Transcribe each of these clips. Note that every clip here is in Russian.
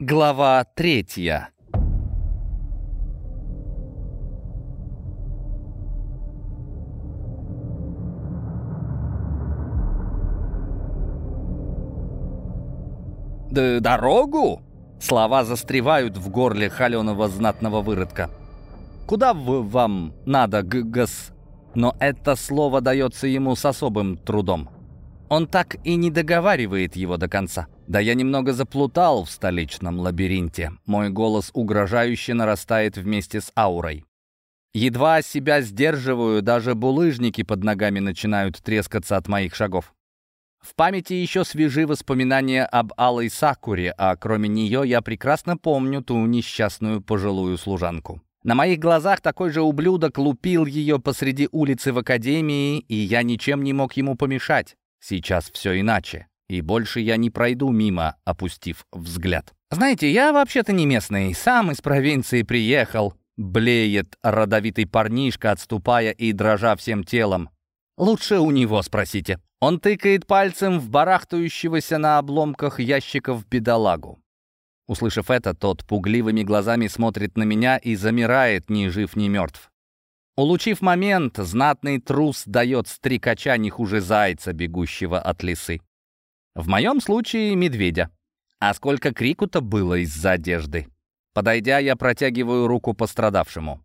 Глава третья. «Да дорогу?» Слова застревают в горле холеного знатного выродка. «Куда в вам надо, гас?» Но это слово дается ему с особым трудом. Он так и не договаривает его до конца. Да я немного заплутал в столичном лабиринте. Мой голос угрожающе нарастает вместе с аурой. Едва себя сдерживаю, даже булыжники под ногами начинают трескаться от моих шагов. В памяти еще свежи воспоминания об Алой Сакуре, а кроме нее я прекрасно помню ту несчастную пожилую служанку. На моих глазах такой же ублюдок лупил ее посреди улицы в академии, и я ничем не мог ему помешать. Сейчас все иначе, и больше я не пройду мимо, опустив взгляд. «Знаете, я вообще-то не местный, сам из провинции приехал», блеет родовитый парнишка, отступая и дрожа всем телом. «Лучше у него спросите». Он тыкает пальцем в барахтающегося на обломках ящиков бедолагу. Услышав это, тот пугливыми глазами смотрит на меня и замирает, ни жив, ни мертв. Улучив момент, знатный трус дает стрекача не хуже зайца, бегущего от лисы. В моем случае медведя. А сколько крику-то было из-за одежды. Подойдя, я протягиваю руку пострадавшему.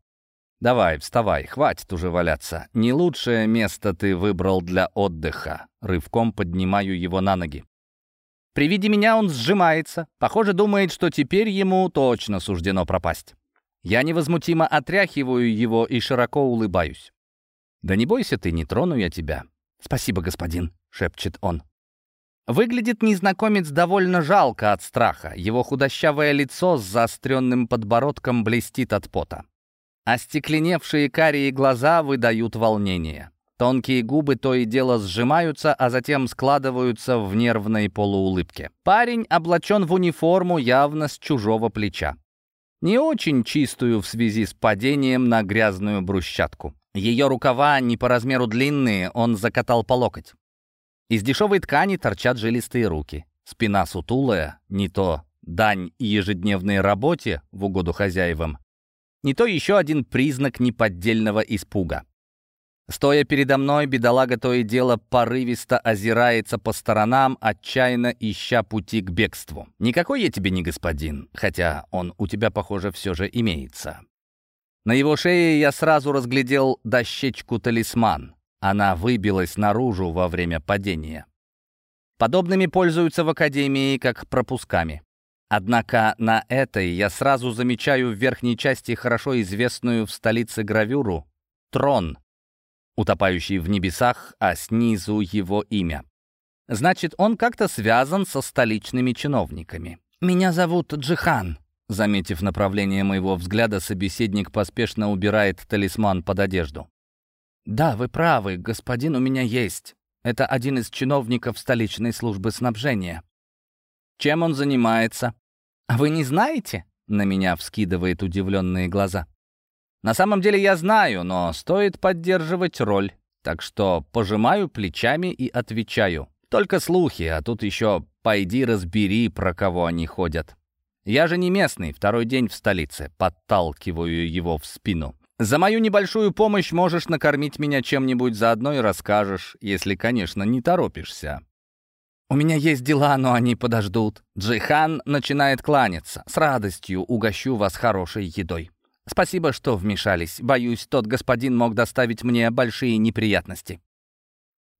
«Давай, вставай, хватит уже валяться. Не лучшее место ты выбрал для отдыха». Рывком поднимаю его на ноги. При виде меня он сжимается. Похоже, думает, что теперь ему точно суждено пропасть. Я невозмутимо отряхиваю его и широко улыбаюсь. «Да не бойся ты, не трону я тебя». «Спасибо, господин», — шепчет он. Выглядит незнакомец довольно жалко от страха. Его худощавое лицо с заостренным подбородком блестит от пота. Остекленевшие карие глаза выдают волнение. Тонкие губы то и дело сжимаются, а затем складываются в нервной полуулыбке. Парень облачен в униформу явно с чужого плеча не очень чистую в связи с падением на грязную брусчатку. Ее рукава не по размеру длинные, он закатал по локоть. Из дешевой ткани торчат жилистые руки. Спина сутулая, не то дань ежедневной работе в угоду хозяевам, не то еще один признак неподдельного испуга. Стоя передо мной, бедолага то и дело порывисто озирается по сторонам, отчаянно ища пути к бегству. Никакой я тебе не господин, хотя он у тебя, похоже, все же имеется. На его шее я сразу разглядел дощечку-талисман. Она выбилась наружу во время падения. Подобными пользуются в Академии как пропусками. Однако на этой я сразу замечаю в верхней части хорошо известную в столице гравюру «Трон», утопающий в небесах, а снизу его имя. Значит, он как-то связан со столичными чиновниками. «Меня зовут Джихан», Заметив направление моего взгляда, собеседник поспешно убирает талисман под одежду. «Да, вы правы, господин у меня есть. Это один из чиновников столичной службы снабжения». «Чем он занимается?» «А вы не знаете?» — на меня вскидывает удивленные глаза. На самом деле я знаю, но стоит поддерживать роль. Так что пожимаю плечами и отвечаю. Только слухи, а тут еще пойди разбери, про кого они ходят. Я же не местный, второй день в столице. Подталкиваю его в спину. За мою небольшую помощь можешь накормить меня чем-нибудь заодно и расскажешь, если, конечно, не торопишься. «У меня есть дела, но они подождут». Джихан начинает кланяться. «С радостью угощу вас хорошей едой». Спасибо, что вмешались. Боюсь, тот господин мог доставить мне большие неприятности.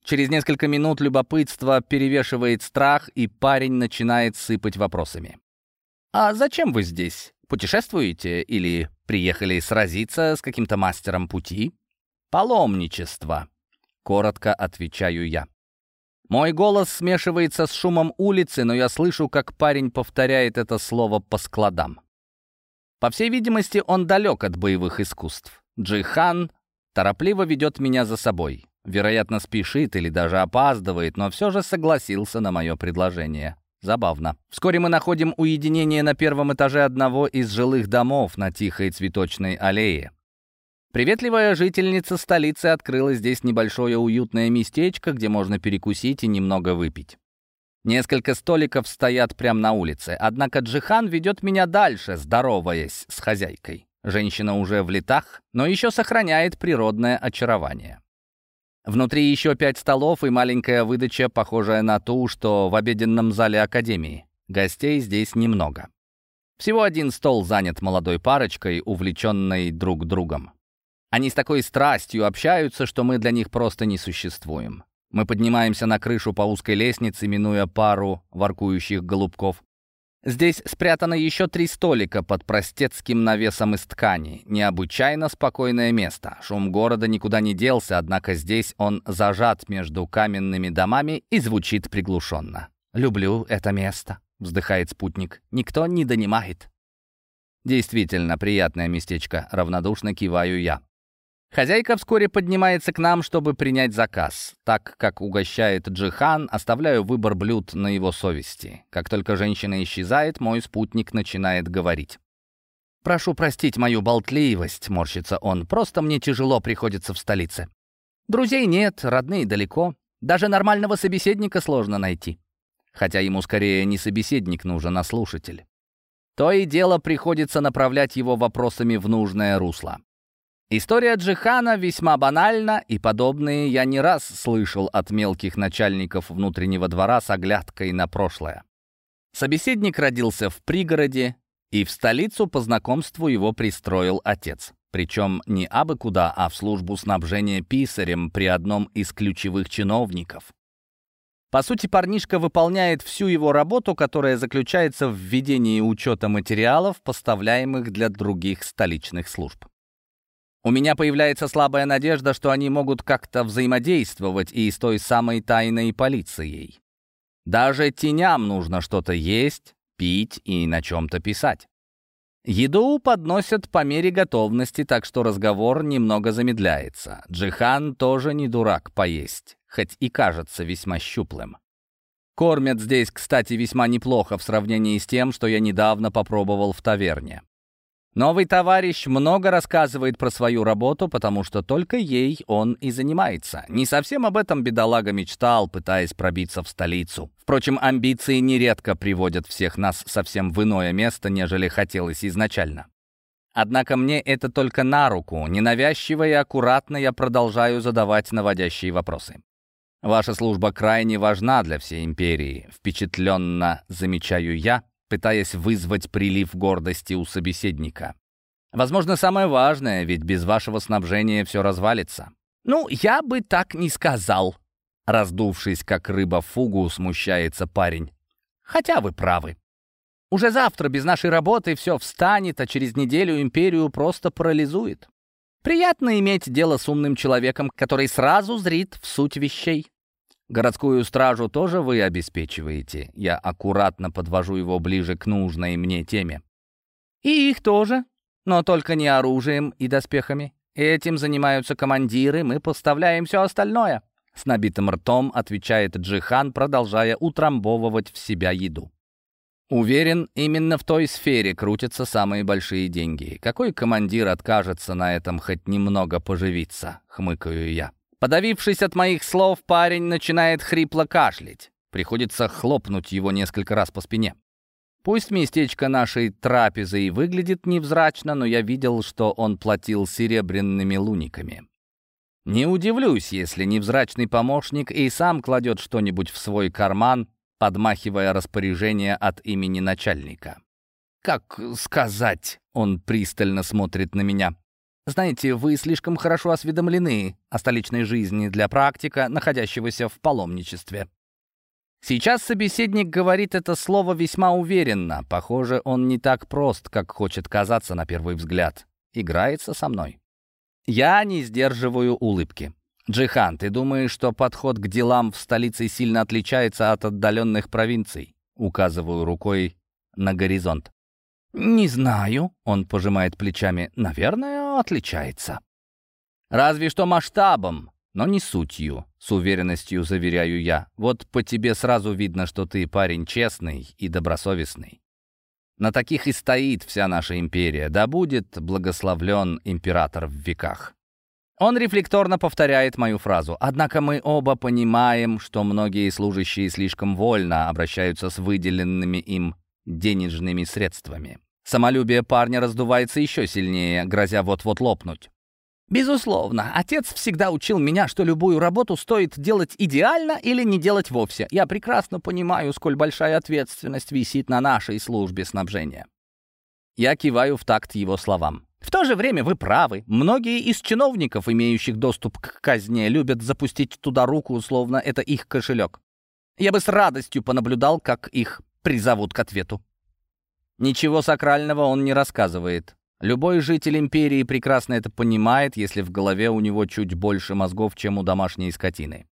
Через несколько минут любопытство перевешивает страх, и парень начинает сыпать вопросами. «А зачем вы здесь? Путешествуете или приехали сразиться с каким-то мастером пути?» «Паломничество», — коротко отвечаю я. Мой голос смешивается с шумом улицы, но я слышу, как парень повторяет это слово по складам. По всей видимости, он далек от боевых искусств. Джихан торопливо ведет меня за собой. Вероятно, спешит или даже опаздывает, но все же согласился на мое предложение. Забавно. Вскоре мы находим уединение на первом этаже одного из жилых домов на тихой цветочной аллее. Приветливая жительница столицы открыла здесь небольшое уютное местечко, где можно перекусить и немного выпить. Несколько столиков стоят прямо на улице, однако Джихан ведет меня дальше, здороваясь с хозяйкой. Женщина уже в летах, но еще сохраняет природное очарование. Внутри еще пять столов и маленькая выдача, похожая на ту, что в обеденном зале Академии. Гостей здесь немного. Всего один стол занят молодой парочкой, увлеченной друг другом. Они с такой страстью общаются, что мы для них просто не существуем. Мы поднимаемся на крышу по узкой лестнице, минуя пару воркующих голубков. Здесь спрятано еще три столика под простецким навесом из ткани. Необычайно спокойное место. Шум города никуда не делся, однако здесь он зажат между каменными домами и звучит приглушенно. «Люблю это место», — вздыхает спутник. «Никто не донимает». Действительно, приятное местечко, равнодушно киваю я. Хозяйка вскоре поднимается к нам, чтобы принять заказ. Так как угощает Джихан, оставляю выбор блюд на его совести. Как только женщина исчезает, мой спутник начинает говорить. «Прошу простить мою болтливость», — морщится он, — «просто мне тяжело приходится в столице. Друзей нет, родные далеко. Даже нормального собеседника сложно найти. Хотя ему скорее не собеседник нужен, а слушатель. То и дело приходится направлять его вопросами в нужное русло. История Джихана весьма банальна, и подобные я не раз слышал от мелких начальников внутреннего двора с оглядкой на прошлое. Собеседник родился в пригороде, и в столицу по знакомству его пристроил отец. Причем не абы куда, а в службу снабжения писарем при одном из ключевых чиновников. По сути, парнишка выполняет всю его работу, которая заключается в ведении учета материалов, поставляемых для других столичных служб. У меня появляется слабая надежда, что они могут как-то взаимодействовать и с той самой тайной полицией. Даже теням нужно что-то есть, пить и на чем-то писать. Еду подносят по мере готовности, так что разговор немного замедляется. Джихан тоже не дурак поесть, хоть и кажется весьма щуплым. Кормят здесь, кстати, весьма неплохо в сравнении с тем, что я недавно попробовал в таверне. Новый товарищ много рассказывает про свою работу, потому что только ей он и занимается. Не совсем об этом бедолага мечтал, пытаясь пробиться в столицу. Впрочем, амбиции нередко приводят всех нас совсем в иное место, нежели хотелось изначально. Однако мне это только на руку. Ненавязчиво и аккуратно я продолжаю задавать наводящие вопросы. Ваша служба крайне важна для всей империи, впечатленно замечаю я, пытаясь вызвать прилив гордости у собеседника. Возможно, самое важное, ведь без вашего снабжения все развалится. «Ну, я бы так не сказал», — раздувшись, как рыба в фугу, смущается парень. «Хотя вы правы. Уже завтра без нашей работы все встанет, а через неделю империю просто парализует. Приятно иметь дело с умным человеком, который сразу зрит в суть вещей. Городскую стражу тоже вы обеспечиваете? Я аккуратно подвожу его ближе к нужной мне теме. И их тоже, но только не оружием и доспехами. Этим занимаются командиры, мы поставляем все остальное. С набитым ртом отвечает Джихан, продолжая утрамбовывать в себя еду. Уверен, именно в той сфере крутятся самые большие деньги. Какой командир откажется на этом хоть немного поживиться, хмыкаю я. Подавившись от моих слов, парень начинает хрипло кашлять. Приходится хлопнуть его несколько раз по спине. Пусть местечко нашей трапезы и выглядит невзрачно, но я видел, что он платил серебряными луниками. Не удивлюсь, если невзрачный помощник и сам кладет что-нибудь в свой карман, подмахивая распоряжение от имени начальника. «Как сказать?» — он пристально смотрит на меня. Знаете, вы слишком хорошо осведомлены о столичной жизни для практика, находящегося в паломничестве. Сейчас собеседник говорит это слово весьма уверенно. Похоже, он не так прост, как хочет казаться на первый взгляд. Играется со мной. Я не сдерживаю улыбки. «Джихан, ты думаешь, что подход к делам в столице сильно отличается от отдаленных провинций?» Указываю рукой на горизонт. «Не знаю», — он пожимает плечами. «Наверное, отличается». «Разве что масштабом, но не сутью», — с уверенностью заверяю я. «Вот по тебе сразу видно, что ты парень честный и добросовестный. На таких и стоит вся наша империя. Да будет благословлен император в веках». Он рефлекторно повторяет мою фразу. Однако мы оба понимаем, что многие служащие слишком вольно обращаются с выделенными им денежными средствами. Самолюбие парня раздувается еще сильнее, грозя вот-вот лопнуть. Безусловно, отец всегда учил меня, что любую работу стоит делать идеально или не делать вовсе. Я прекрасно понимаю, сколь большая ответственность висит на нашей службе снабжения. Я киваю в такт его словам. В то же время вы правы. Многие из чиновников, имеющих доступ к казне, любят запустить туда руку, словно это их кошелек. Я бы с радостью понаблюдал, как их призовут к ответу. Ничего сакрального он не рассказывает. Любой житель империи прекрасно это понимает, если в голове у него чуть больше мозгов, чем у домашней скотины.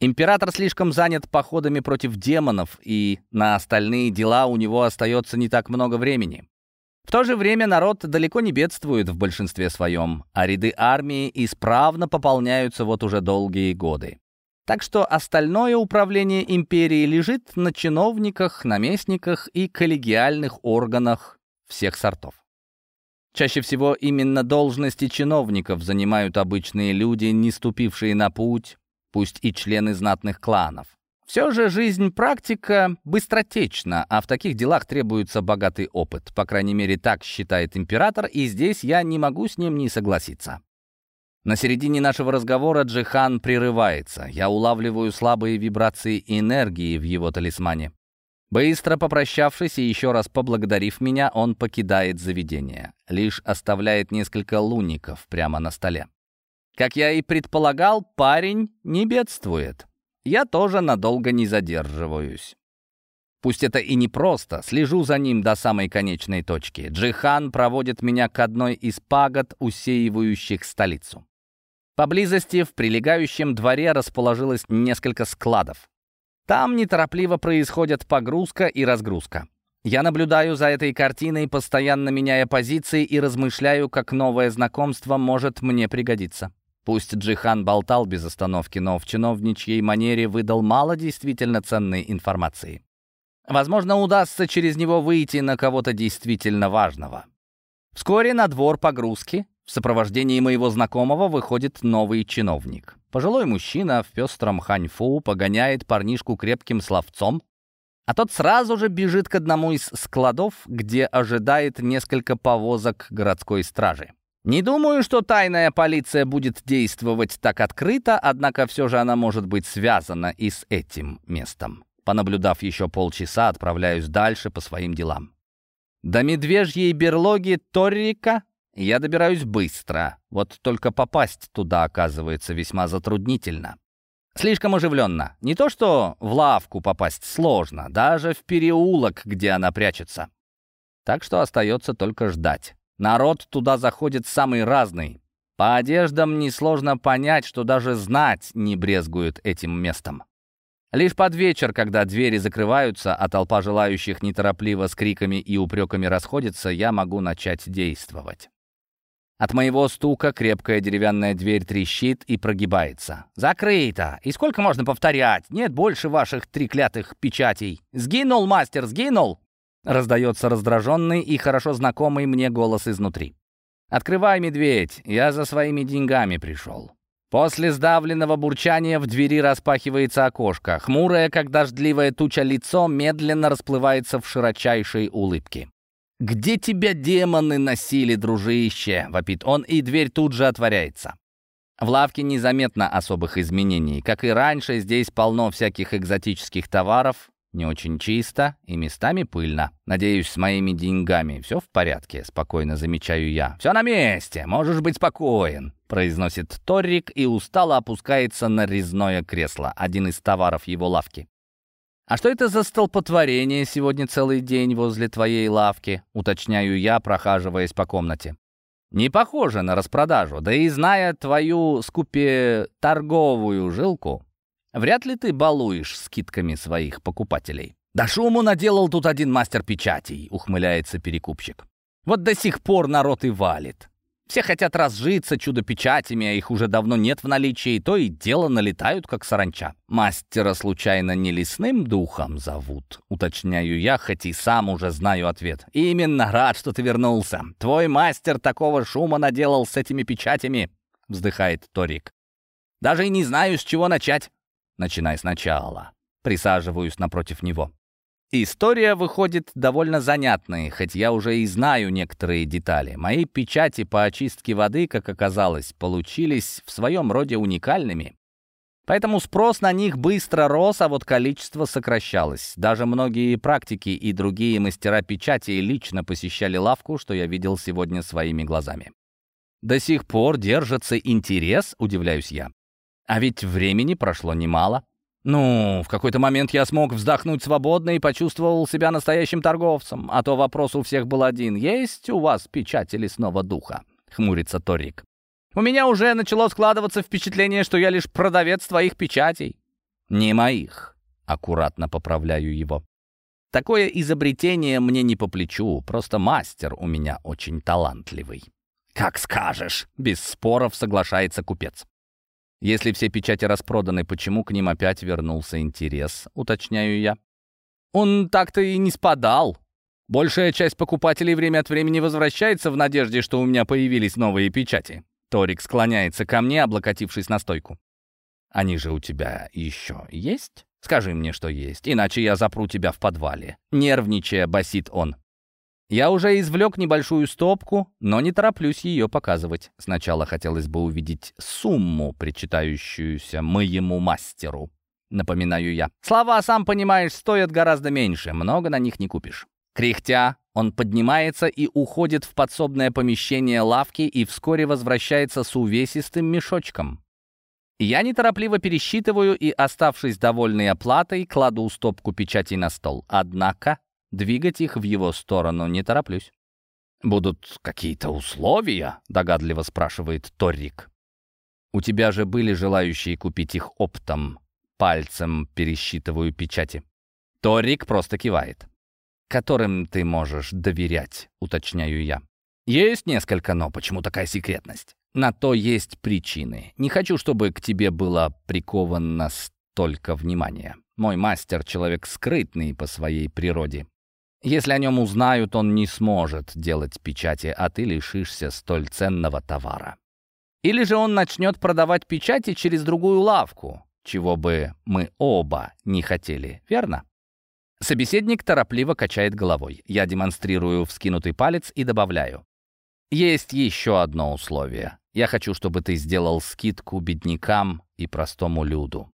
Император слишком занят походами против демонов, и на остальные дела у него остается не так много времени. В то же время народ далеко не бедствует в большинстве своем, а ряды армии исправно пополняются вот уже долгие годы. Так что остальное управление империей лежит на чиновниках, наместниках и коллегиальных органах всех сортов. Чаще всего именно должности чиновников занимают обычные люди, не ступившие на путь, пусть и члены знатных кланов. Все же жизнь практика быстротечна, а в таких делах требуется богатый опыт. По крайней мере, так считает император, и здесь я не могу с ним не согласиться. На середине нашего разговора Джихан прерывается. Я улавливаю слабые вибрации энергии в его талисмане. Быстро попрощавшись и еще раз поблагодарив меня, он покидает заведение. Лишь оставляет несколько луников прямо на столе. Как я и предполагал, парень не бедствует я тоже надолго не задерживаюсь. Пусть это и непросто, слежу за ним до самой конечной точки. Джихан проводит меня к одной из пагод, усеивающих столицу. Поблизости в прилегающем дворе расположилось несколько складов. Там неторопливо происходят погрузка и разгрузка. Я наблюдаю за этой картиной, постоянно меняя позиции и размышляю, как новое знакомство может мне пригодиться. Пусть Джихан болтал без остановки, но в чиновничьей манере выдал мало действительно ценной информации. Возможно, удастся через него выйти на кого-то действительно важного. Вскоре на двор погрузки в сопровождении моего знакомого выходит новый чиновник. Пожилой мужчина в пестром ханьфу погоняет парнишку крепким словцом, а тот сразу же бежит к одному из складов, где ожидает несколько повозок городской стражи. Не думаю, что тайная полиция будет действовать так открыто, однако все же она может быть связана и с этим местом. Понаблюдав еще полчаса, отправляюсь дальше по своим делам. До медвежьей берлоги Торрика я добираюсь быстро, вот только попасть туда оказывается весьма затруднительно. Слишком оживленно. Не то что в лавку попасть сложно, даже в переулок, где она прячется. Так что остается только ждать. Народ туда заходит самый разный. По одеждам несложно понять, что даже знать не брезгуют этим местом. Лишь под вечер, когда двери закрываются, а толпа желающих неторопливо с криками и упреками расходится, я могу начать действовать. От моего стука крепкая деревянная дверь трещит и прогибается. «Закрыто! И сколько можно повторять? Нет больше ваших треклятых печатей! Сгинул, мастер, сгинул!» Раздается раздраженный и хорошо знакомый мне голос изнутри. «Открывай, медведь, я за своими деньгами пришел». После сдавленного бурчания в двери распахивается окошко. Хмурое, как дождливая туча лицо, медленно расплывается в широчайшей улыбке. «Где тебя демоны носили, дружище?» — вопит он, и дверь тут же отворяется. В лавке незаметно особых изменений. Как и раньше, здесь полно всяких экзотических товаров, не очень чисто и местами пыльно. Надеюсь, с моими деньгами все в порядке, спокойно замечаю я. «Все на месте, можешь быть спокоен», — произносит Торрик и устало опускается на резное кресло, один из товаров его лавки. «А что это за столпотворение сегодня целый день возле твоей лавки?» — уточняю я, прохаживаясь по комнате. «Не похоже на распродажу, да и зная твою скупе торговую жилку, Вряд ли ты балуешь скидками своих покупателей. «Да шуму наделал тут один мастер печатей», — ухмыляется перекупщик. «Вот до сих пор народ и валит. Все хотят разжиться чудо-печатями, а их уже давно нет в наличии, то и дело налетают, как саранча. Мастера случайно не лесным духом зовут?» Уточняю я, хоть и сам уже знаю ответ. «Именно рад, что ты вернулся. Твой мастер такого шума наделал с этими печатями. — вздыхает Торик. «Даже и не знаю, с чего начать». «Начинай сначала». Присаживаюсь напротив него. История выходит довольно занятной, хоть я уже и знаю некоторые детали. Мои печати по очистке воды, как оказалось, получились в своем роде уникальными. Поэтому спрос на них быстро рос, а вот количество сокращалось. Даже многие практики и другие мастера печати лично посещали лавку, что я видел сегодня своими глазами. До сих пор держится интерес, удивляюсь я. А ведь времени прошло немало. Ну, в какой-то момент я смог вздохнуть свободно и почувствовал себя настоящим торговцем. А то вопрос у всех был один. Есть у вас печать лесного духа? Хмурится Торик. У меня уже начало складываться впечатление, что я лишь продавец твоих печатей. Не моих. Аккуратно поправляю его. Такое изобретение мне не по плечу, просто мастер у меня очень талантливый. «Как скажешь!» — без споров соглашается купец. Если все печати распроданы, почему к ним опять вернулся интерес, уточняю я. Он так-то и не спадал. Большая часть покупателей время от времени возвращается в надежде, что у меня появились новые печати. Торик склоняется ко мне, облокотившись на стойку. «Они же у тебя еще есть? Скажи мне, что есть, иначе я запру тебя в подвале». Нервничая, басит он. Я уже извлек небольшую стопку, но не тороплюсь ее показывать. Сначала хотелось бы увидеть сумму, причитающуюся моему мастеру. Напоминаю я. Слова, сам понимаешь, стоят гораздо меньше, много на них не купишь. Кряхтя, он поднимается и уходит в подсобное помещение лавки и вскоре возвращается с увесистым мешочком. Я неторопливо пересчитываю и, оставшись довольной оплатой, кладу стопку печатей на стол. Однако Двигать их в его сторону не тороплюсь. «Будут какие-то условия?» — догадливо спрашивает Торрик. «У тебя же были желающие купить их оптом?» Пальцем пересчитываю печати. Торрик просто кивает. «Которым ты можешь доверять?» — уточняю я. «Есть несколько, но почему такая секретность?» «На то есть причины. Не хочу, чтобы к тебе было приковано столько внимания. Мой мастер — человек скрытный по своей природе. Если о нем узнают, он не сможет делать печати, а ты лишишься столь ценного товара. Или же он начнет продавать печати через другую лавку, чего бы мы оба не хотели, верно? Собеседник торопливо качает головой. Я демонстрирую вскинутый палец и добавляю. Есть еще одно условие. Я хочу, чтобы ты сделал скидку беднякам и простому люду.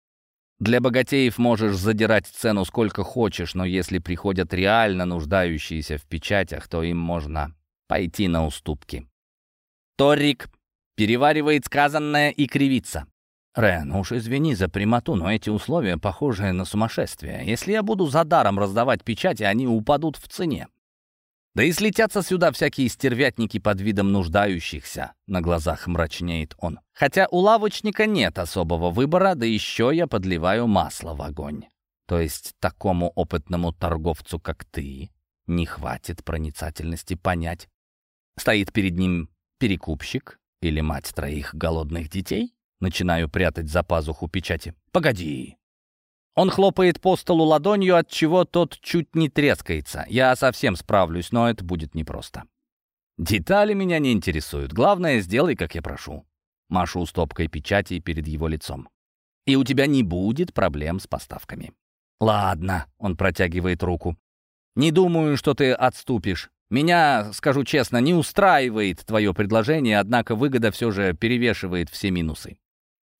Для богатеев можешь задирать цену сколько хочешь, но если приходят реально нуждающиеся в печатях, то им можно пойти на уступки. Торик переваривает сказанное и кривится. «Рен, уж извини за прямоту, но эти условия похожи на сумасшествие. Если я буду за даром раздавать печати, они упадут в цене. Да и слетятся сюда всякие стервятники под видом нуждающихся. На глазах мрачнеет он. Хотя у лавочника нет особого выбора, да еще я подливаю масло в огонь. То есть такому опытному торговцу, как ты, не хватит проницательности понять, стоит перед ним перекупщик или мать троих голодных детей? Начинаю прятать за пазуху печати. «Погоди, он хлопает по столу ладонью, от чего тот чуть не трескается. Я совсем справлюсь, но это будет непросто. Детали меня не интересуют. Главное, сделай, как я прошу. Машу стопкой печати перед его лицом. И у тебя не будет проблем с поставками. Ладно, он протягивает руку. Не думаю, что ты отступишь. Меня, скажу честно, не устраивает твое предложение, однако выгода все же перевешивает все минусы.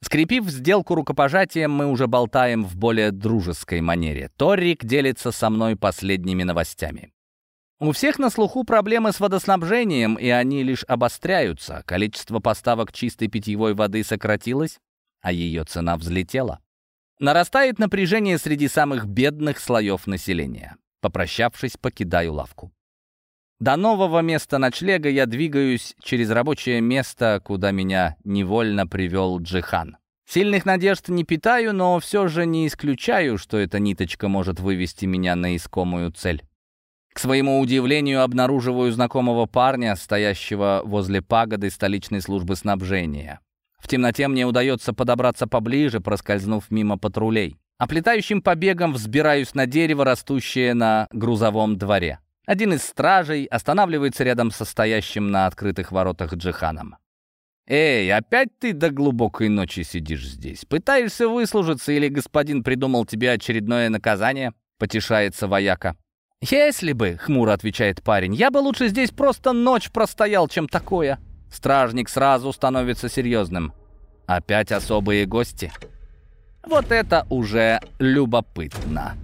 Скрепив сделку рукопожатием, мы уже болтаем в более дружеской манере. Торрик делится со мной последними новостями. У всех на слуху проблемы с водоснабжением, и они лишь обостряются. Количество поставок чистой питьевой воды сократилось, а ее цена взлетела. Нарастает напряжение среди самых бедных слоев населения. Попрощавшись, покидаю лавку. До нового места ночлега я двигаюсь через рабочее место, куда меня невольно привел Джихан. Сильных надежд не питаю, но все же не исключаю, что эта ниточка может вывести меня на искомую цель. К своему удивлению обнаруживаю знакомого парня, стоящего возле пагоды столичной службы снабжения. В темноте мне удается подобраться поближе, проскользнув мимо патрулей. Оплетающим побегом взбираюсь на дерево, растущее на грузовом дворе. Один из стражей останавливается рядом со стоящим на открытых воротах Джиханом. «Эй, опять ты до глубокой ночи сидишь здесь? Пытаешься выслужиться или господин придумал тебе очередное наказание?» — потешается вояка. «Если бы», — хмуро отвечает парень, — «я бы лучше здесь просто ночь простоял, чем такое». Стражник сразу становится серьезным. «Опять особые гости?» Вот это уже любопытно.